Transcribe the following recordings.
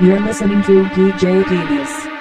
You're listening to DJ Genius.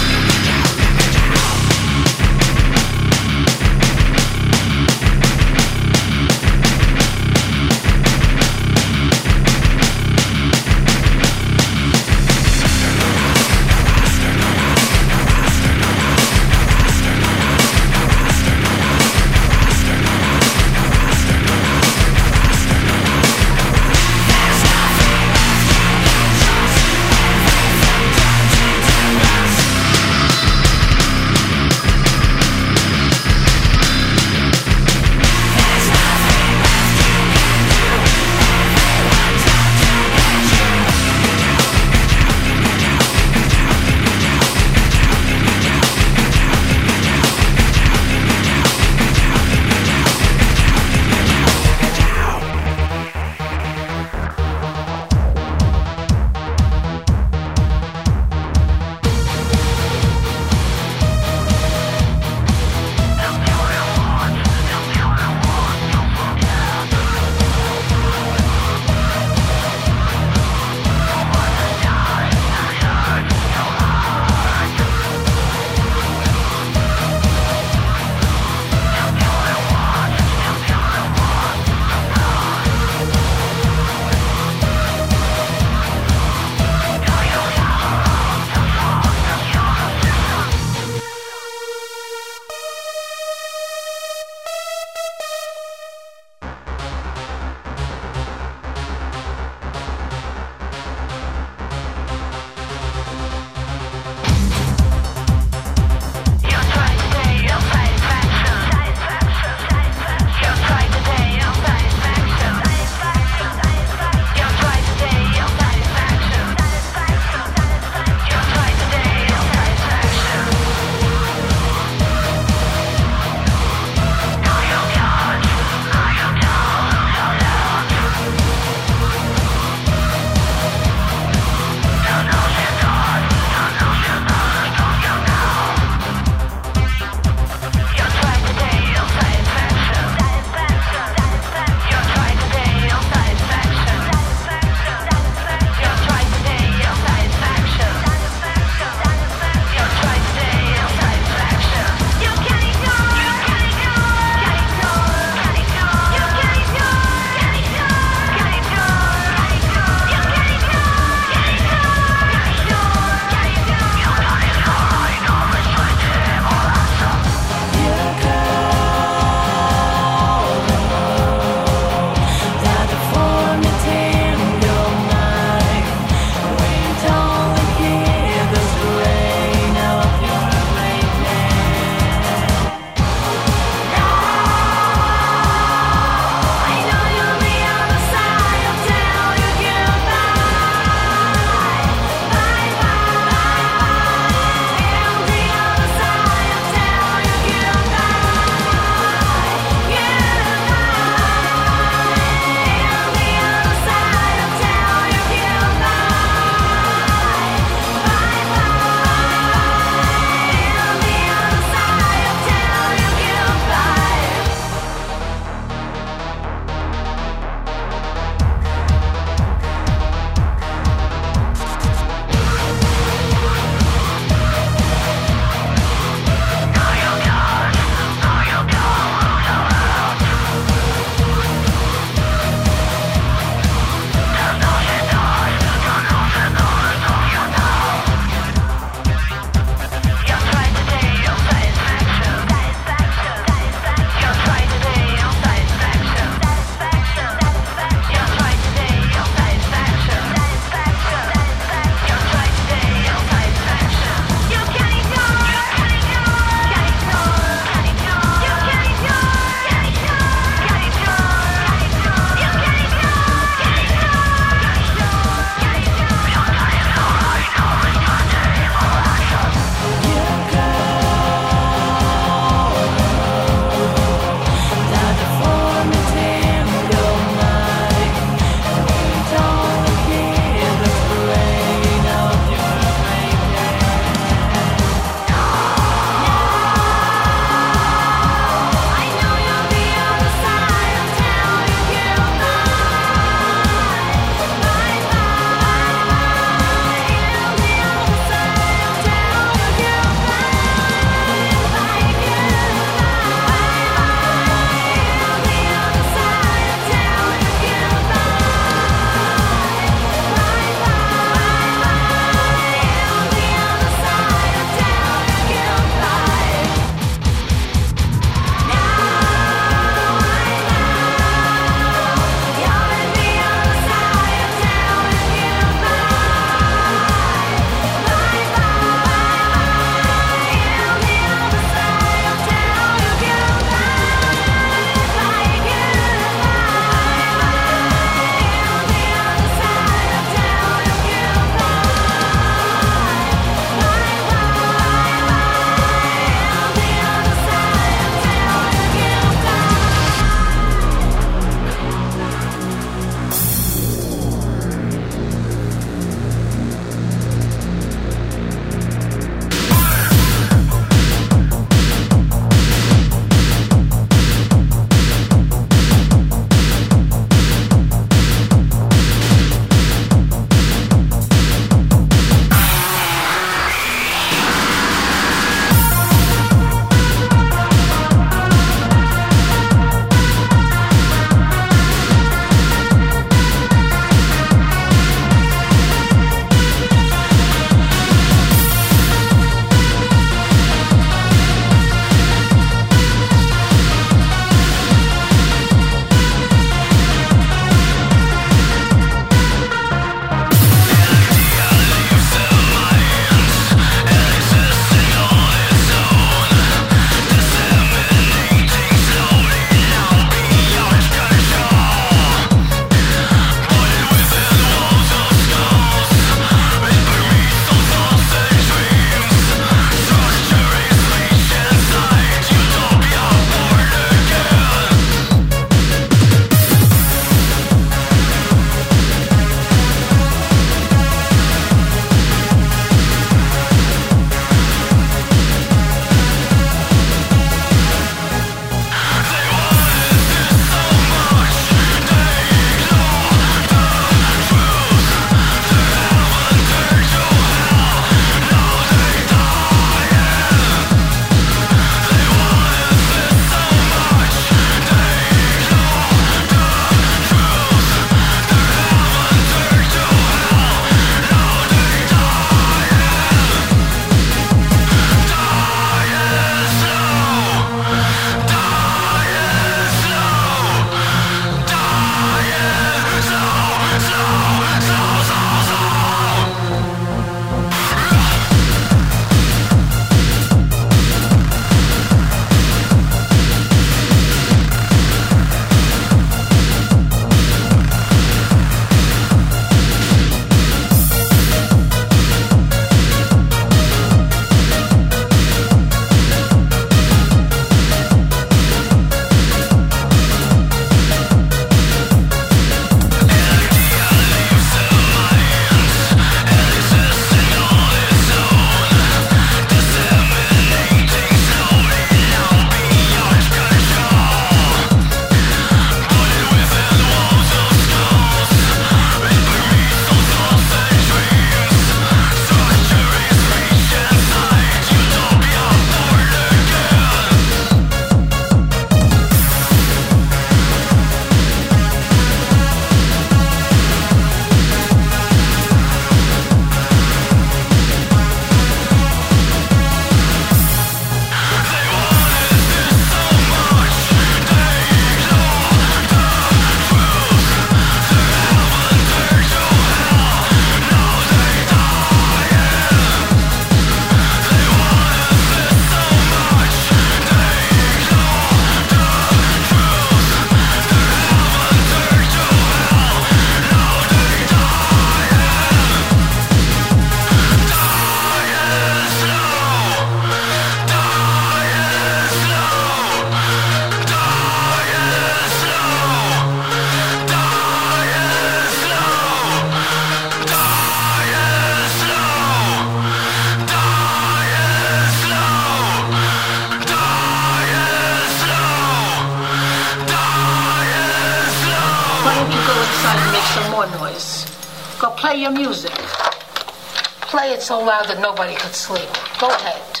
That nobody could sleep. Go ahead,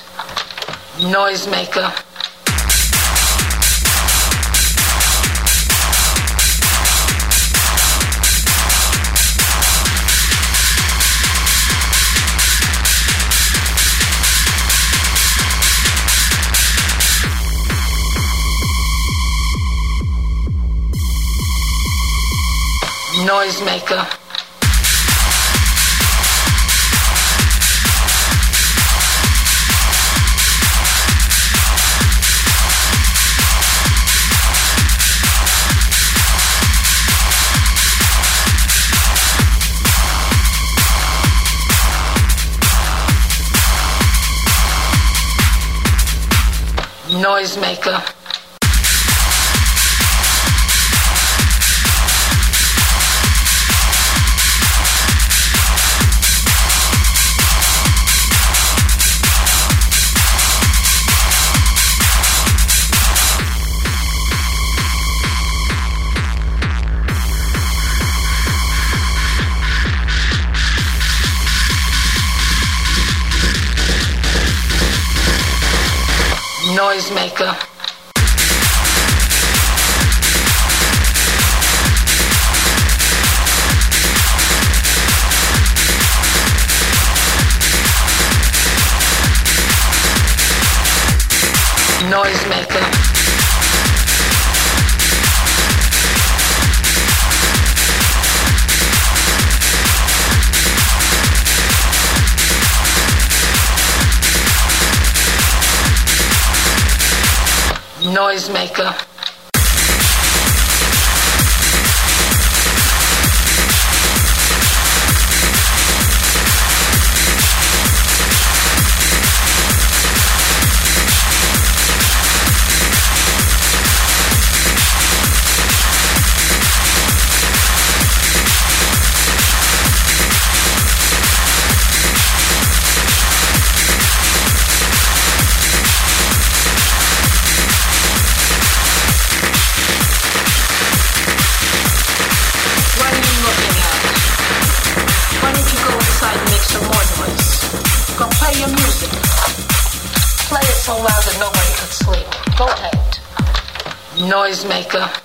noisemaker. noisemaker. noisemaker. noisemaker. Noisemaker. noisemaker. noisemaker.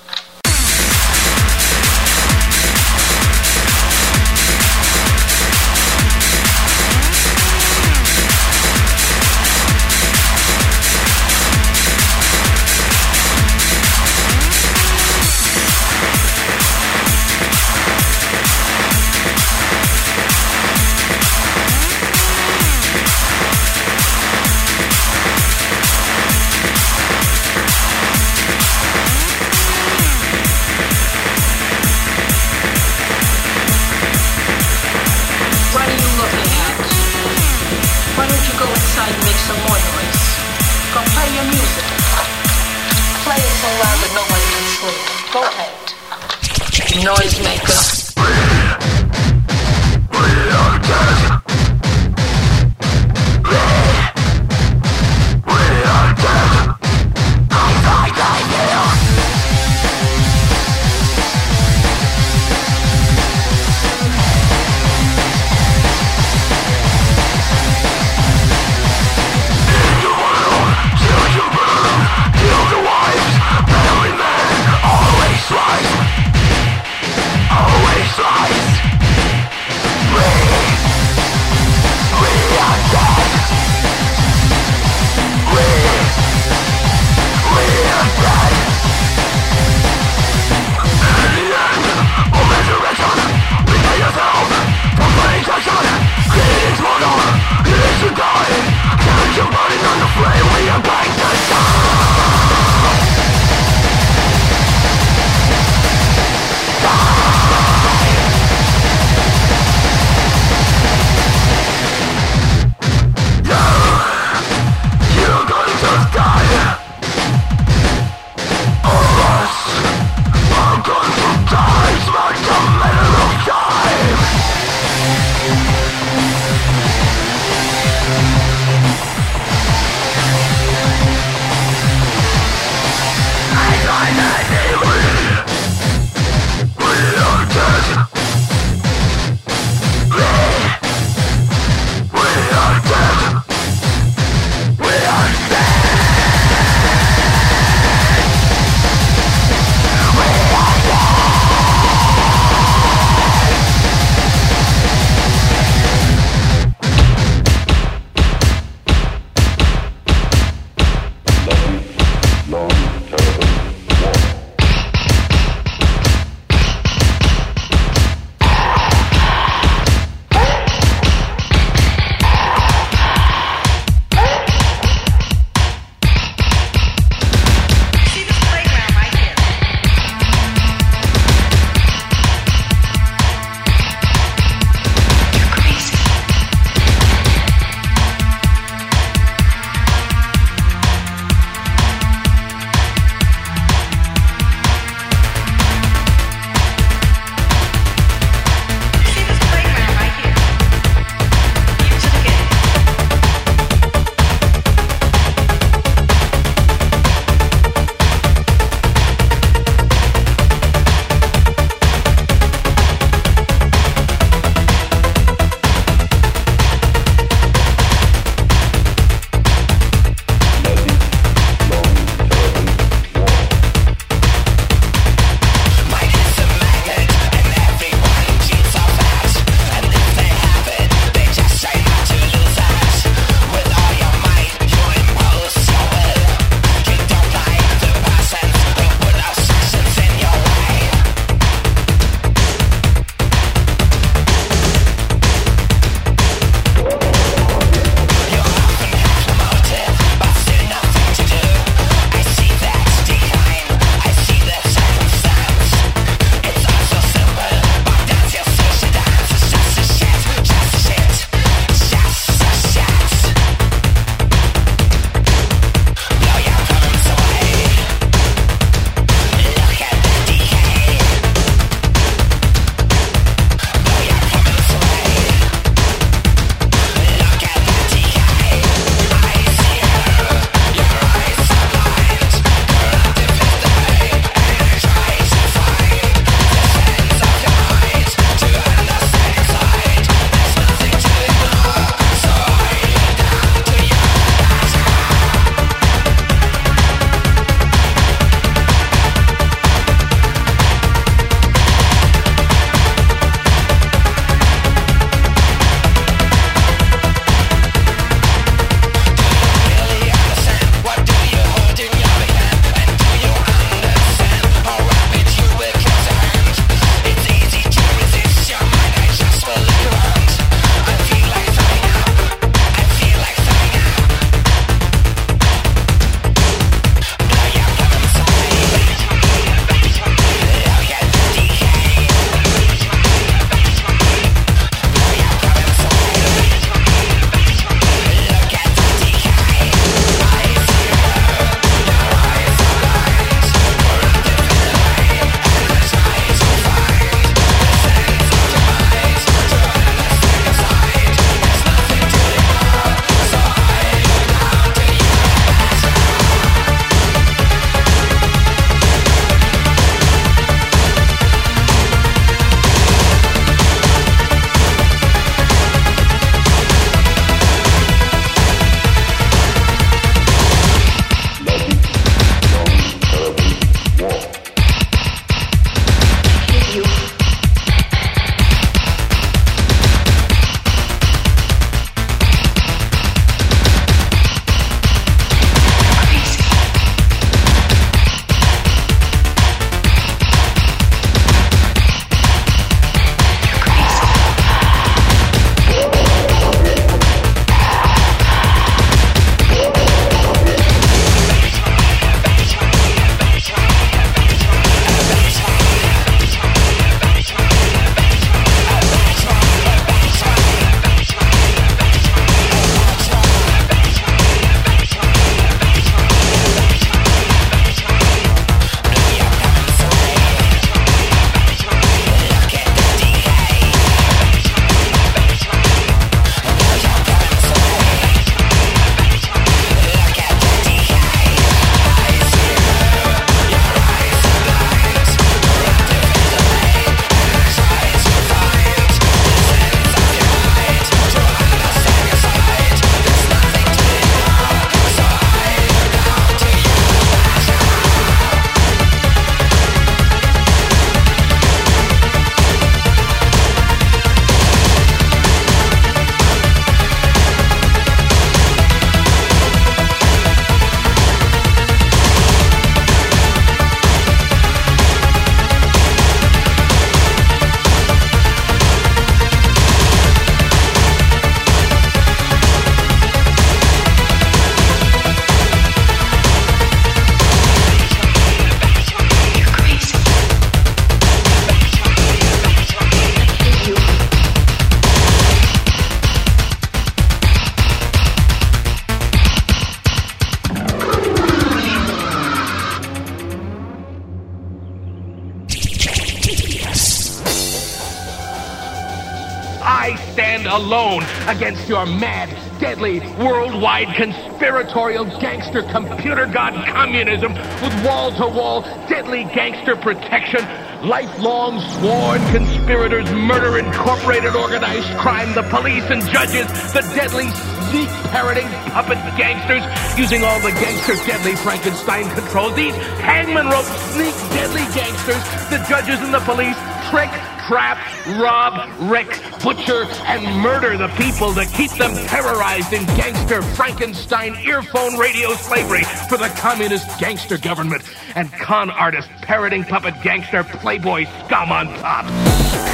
Against your mad, deadly, worldwide conspiratorial gangster computer god communism with wall-to-wall deadly gangster protection lifelong sworn conspirators, murder incorporated organized crime, the police and judges, the deadly sneak parroting puppet gangsters using all the gangster deadly Frankenstein controls. These hangman rope sneak deadly gangsters, the judges and the police trick, trap, rob, wreck, butcher, and murder the people to keep them terrorized in gangster Frankenstein earphone radio slavery for the communist gangster government and con artist parroting puppet gangster playboy scum on top.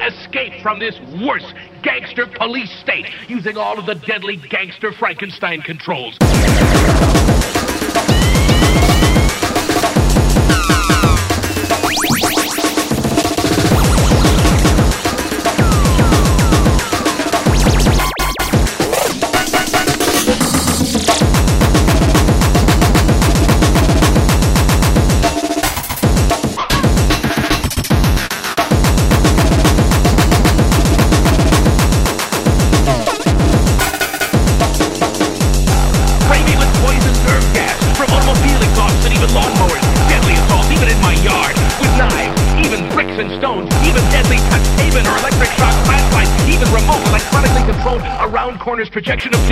Escape from this worse gangster police state using all of the deadly gangster Frankenstein controls. Projection of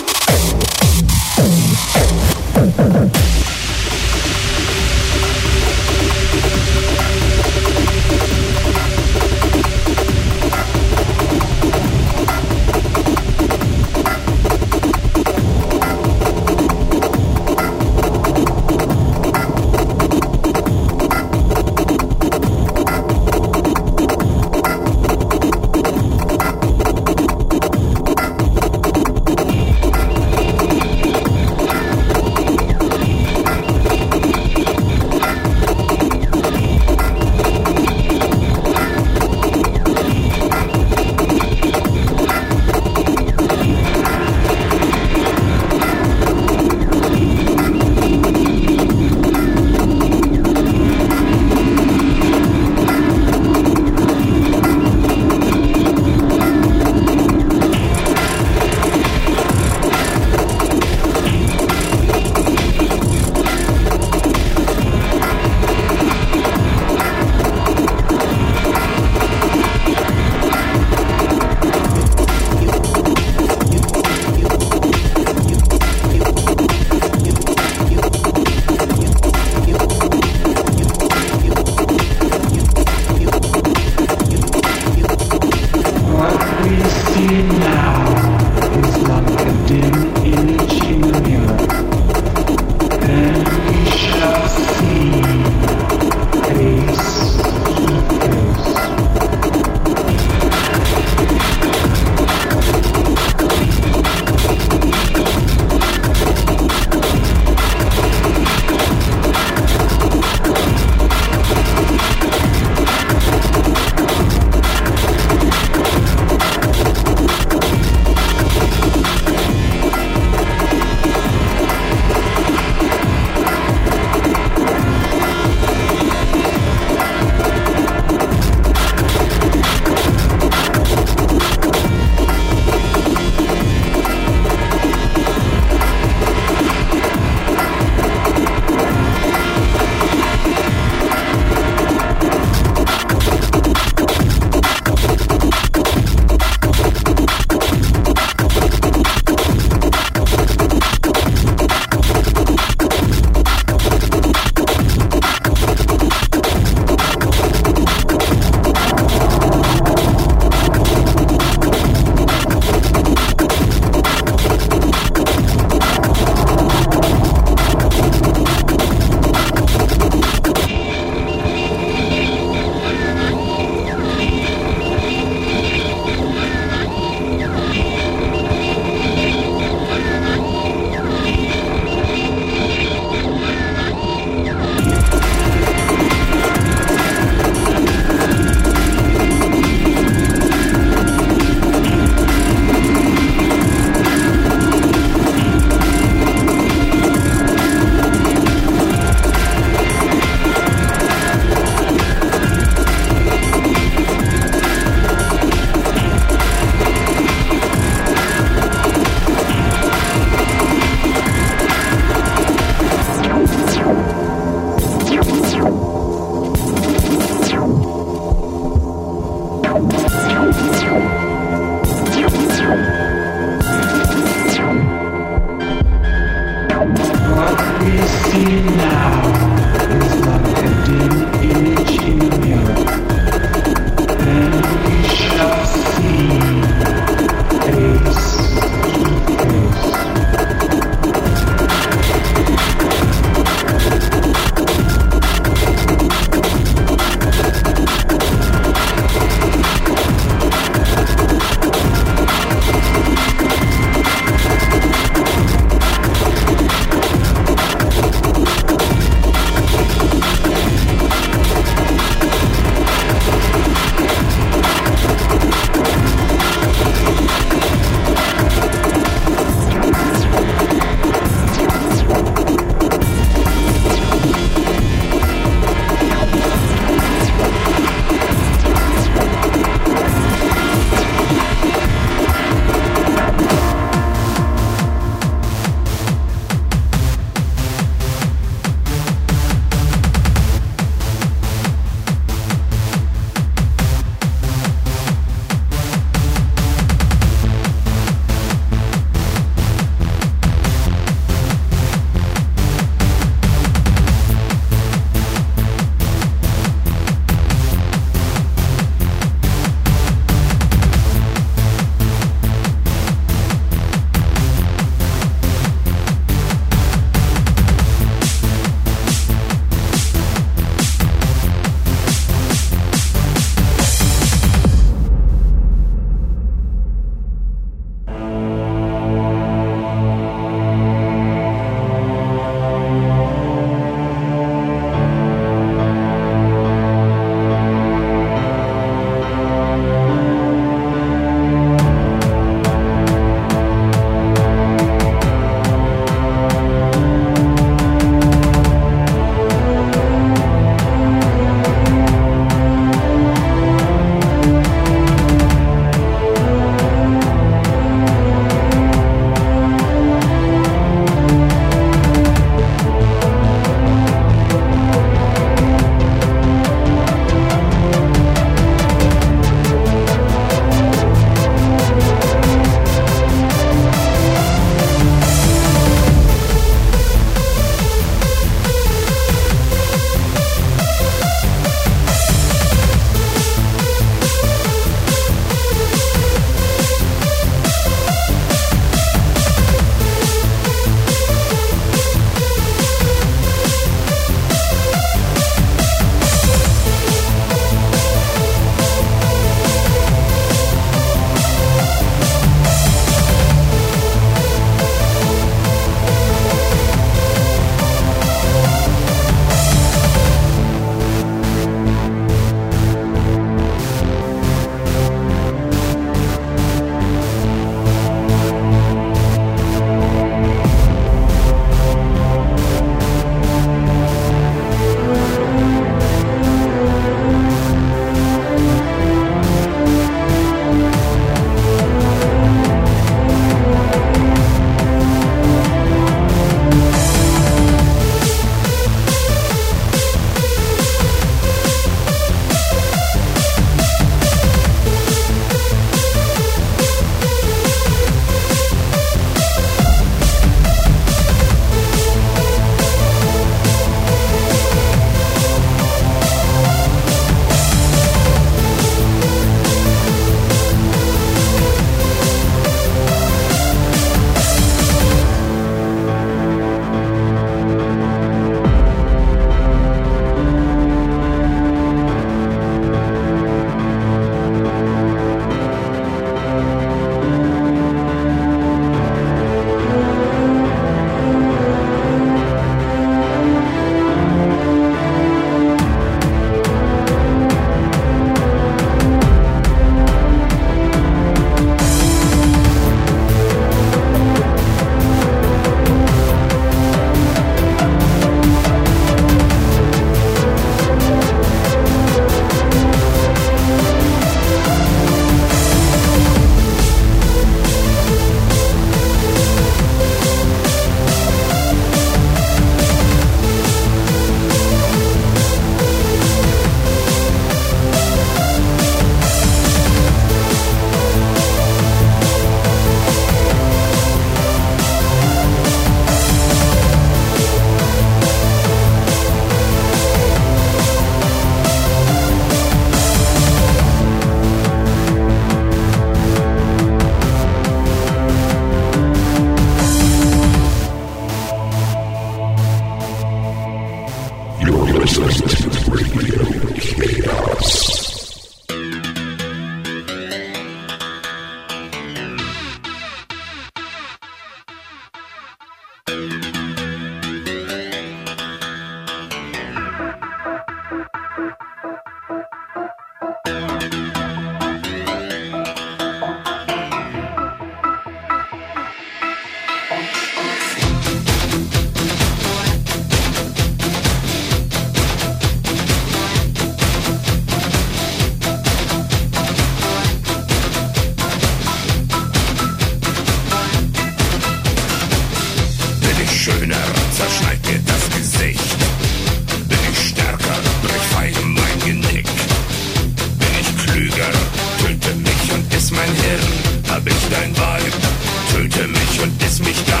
und diss mich gar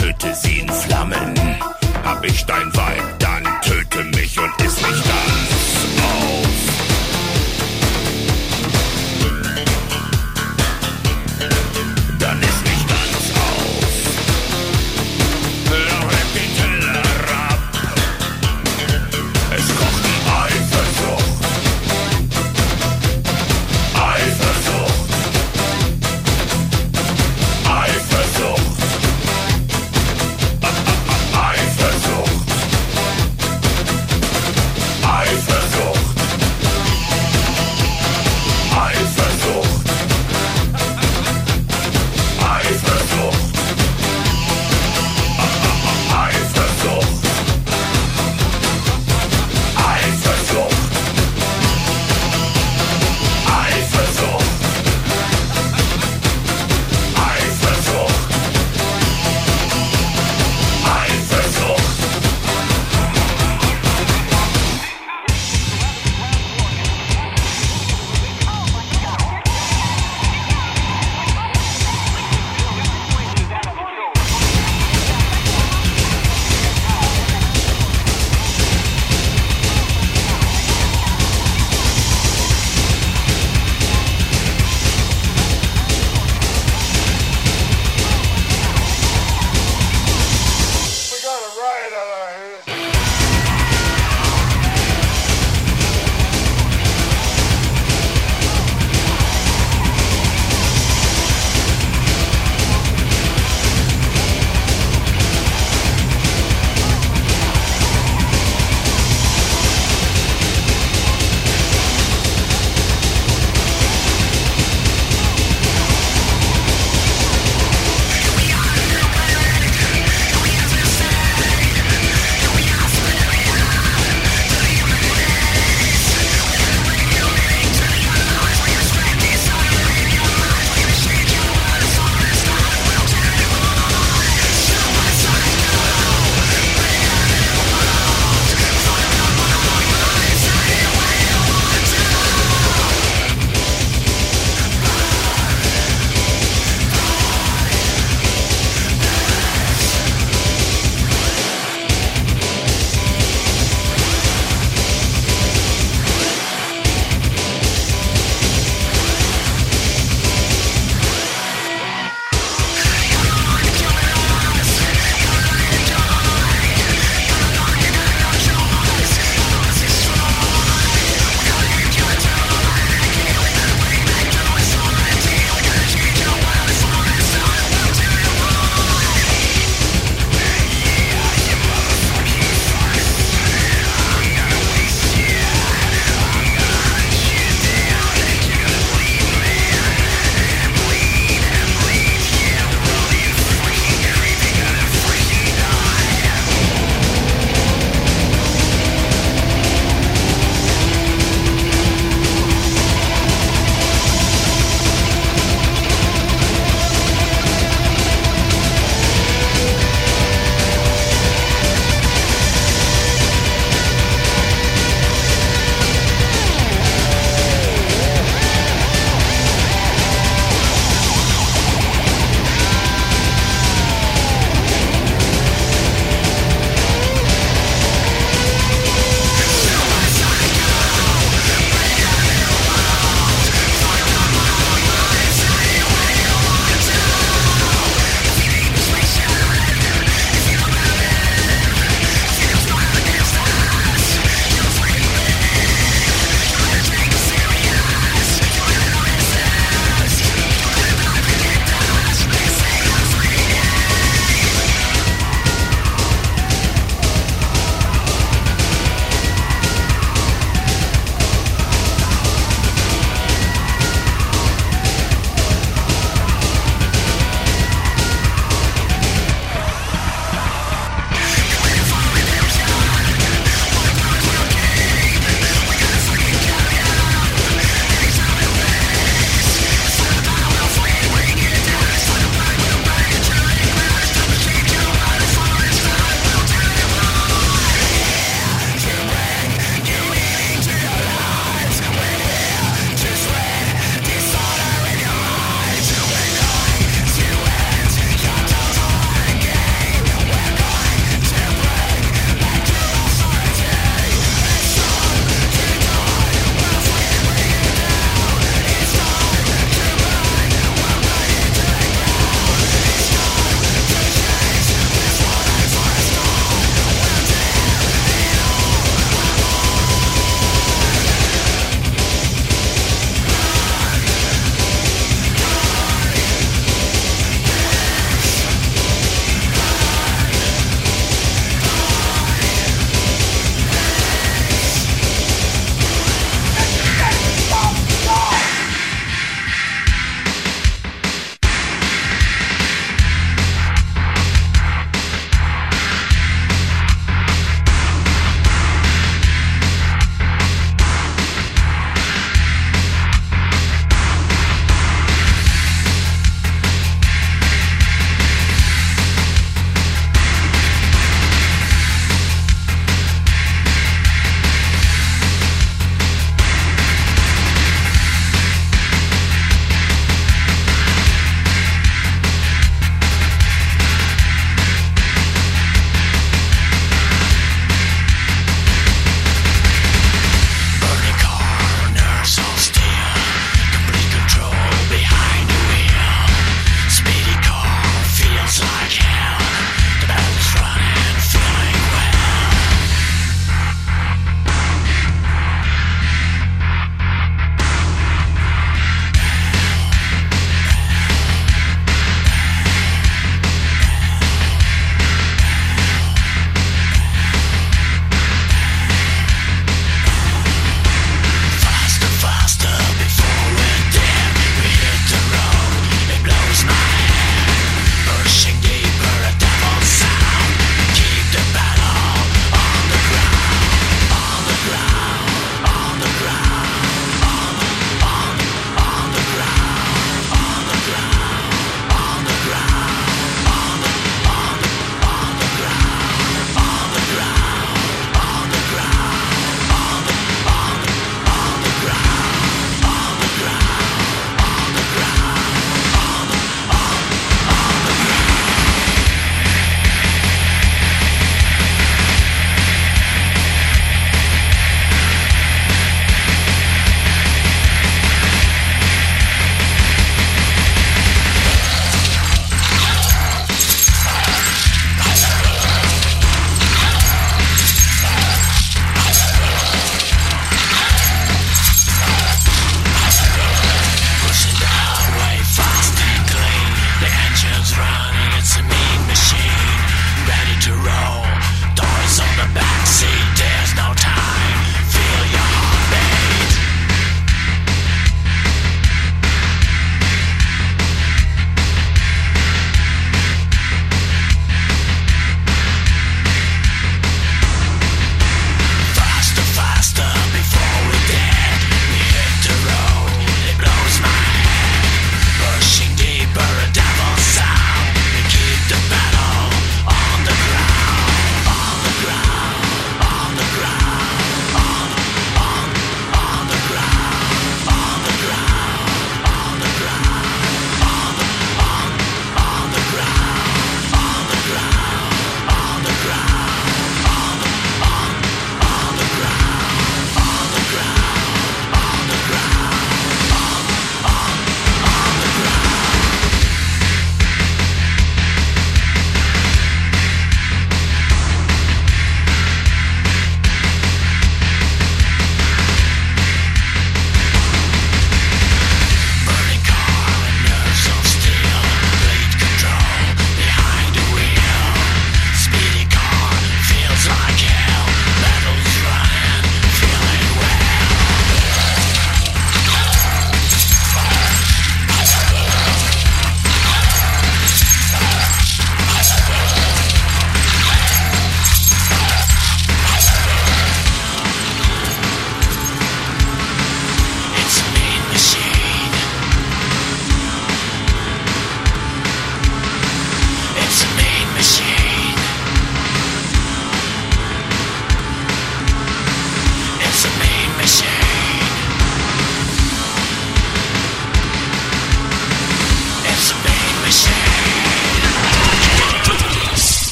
töte sie in Flammen. Hab ich dein